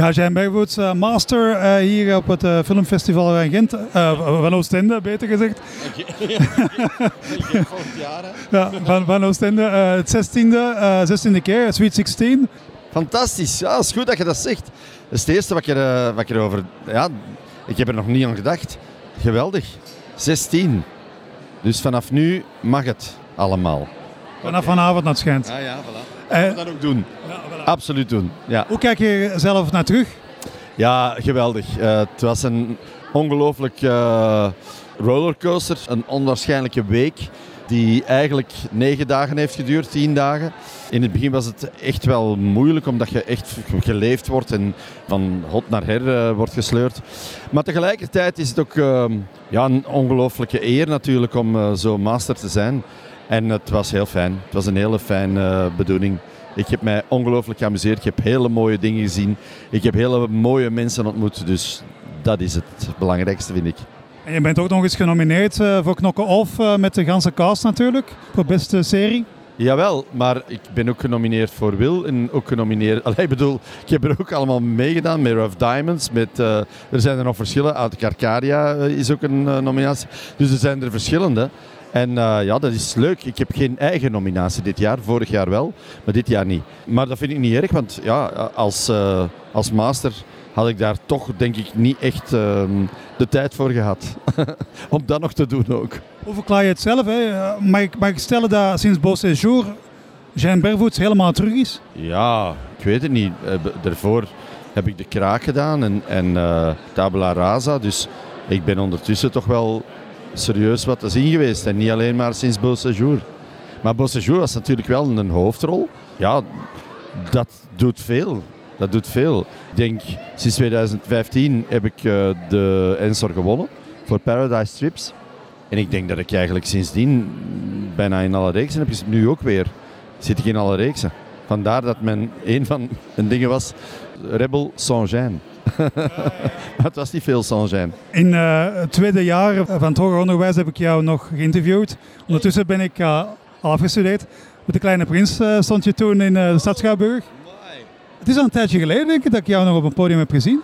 Ja, Jean Bergwoods, uh, master uh, hier op het uh, filmfestival in Gent, van Oostende beter gezegd. ja, van, van Oostende, het 16e, 16e keer, Sweet 16. Fantastisch, ja, het is goed dat je dat zegt. Dat is het eerste wat ik, er, wat ik erover... Ja, ik heb er nog niet aan gedacht. Geweldig. 16. Dus vanaf nu mag het allemaal. Vanaf vanavond naar het schijnt. Ja, ja, voilà. We dat ook doen. Ja, voilà. Absoluut doen. Ja. Hoe kijk je zelf naar terug? Ja, geweldig. Uh, het was een ongelooflijk uh, rollercoaster. Een onwaarschijnlijke week die eigenlijk negen dagen heeft geduurd, tien dagen. In het begin was het echt wel moeilijk, omdat je echt geleefd wordt en van hot naar her uh, wordt gesleurd. Maar tegelijkertijd is het ook uh, ja, een ongelooflijke eer natuurlijk om uh, zo master te zijn. En het was heel fijn. Het was een hele fijne bedoeling. Ik heb mij ongelooflijk geamuseerd. Ik heb hele mooie dingen gezien. Ik heb hele mooie mensen ontmoet. Dus dat is het belangrijkste, vind ik. En je bent ook nog eens genomineerd uh, voor Knokken Off uh, met de ganse cast natuurlijk, voor beste serie. Jawel, maar ik ben ook genomineerd voor Wil en ook genomineerd... Allee, ik bedoel, ik heb er ook allemaal meegedaan met Rough Diamonds. Met, uh, er zijn er nog verschillen. Uit Carcaria is ook een nominatie. Dus er zijn er verschillende. En ja, dat is leuk. Ik heb geen eigen nominatie dit jaar. Vorig jaar wel, maar dit jaar niet. Maar dat vind ik niet erg, want ja, als, als master had ik daar toch denk ik niet echt uh, de tijd voor gehad. Om dat nog te doen ook. Hoe verklaar je het zelf? Hè? Mag, ik, mag ik stellen dat sinds Beau Séjour Jean Bervoets helemaal terug is? Ja, ik weet het niet. Daarvoor heb ik de kraak gedaan en, en uh, tabula rasa. Dus ik ben ondertussen toch wel serieus wat te zien geweest. En niet alleen maar sinds Beau Séjour. Maar Beau was natuurlijk wel een hoofdrol. Ja, dat doet veel. Dat doet veel. Ik denk, sinds 2015 heb ik uh, de Ensor gewonnen voor Paradise Trips. En ik denk dat ik eigenlijk sindsdien bijna in alle reeksen heb gezeten. Nu ook weer zit ik in alle reeksen. Vandaar dat men een van mijn dingen was Rebel Saint-Jean. het was niet veel Saint-Jean. In uh, het tweede jaar van het hoger onderwijs heb ik jou nog geïnterviewd. Ondertussen ben ik uh, al afgestudeerd. Met de Kleine Prins uh, stond je toen in de stad Schouwburg. Het is al een tijdje geleden denk ik, dat ik jou nog op een podium heb gezien.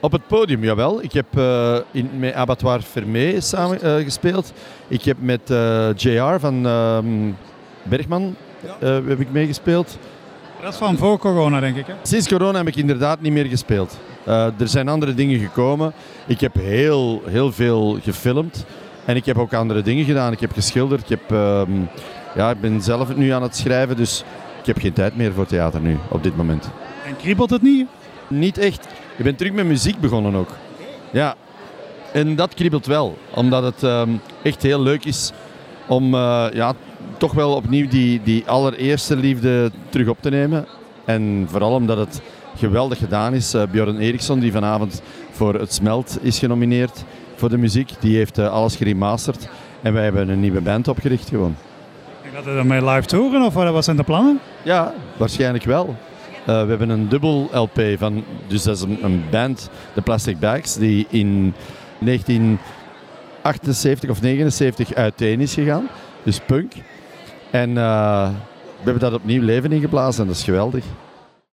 Op het podium, jawel. Ik heb uh, in, met Abattoir Fermé samen uh, gespeeld. Ik heb met uh, JR van ehm, Bergman ja. heb ik meegespeeld. Dat is van voor corona, denk ik. Hè? Sinds corona heb ik inderdaad niet meer gespeeld. er zijn andere dingen gekomen. Ik heb heel, heel veel gefilmd. En ik heb ook andere dingen gedaan. Ik heb geschilderd. Ik, heb, ehm, ja, ik ben zelf nu aan het schrijven. Dus ik heb geen tijd meer voor theater nu, op dit moment. En kriebelt het niet? Niet echt. Ik ben terug met muziek begonnen ook. Ja. En dat kriebelt wel, omdat het um, echt heel leuk is om uh, ja, toch wel opnieuw die, die allereerste liefde terug op te nemen. En vooral omdat het geweldig gedaan is. Uh, Björn Eriksson, die vanavond voor Het Smelt is genomineerd voor de muziek, die heeft uh, alles geremasterd. En wij hebben een nieuwe band opgericht gewoon. Gaat het mee live touren of wat zijn de plannen? Ja, waarschijnlijk wel. Uh, we hebben een dubbel LP van, dus dat is een, een, band, de Plastic Bags, die in 1978 of 79 uiteen is gegaan. Dus punk. En uh, we hebben dat opnieuw leven ingeblazen en dat is geweldig.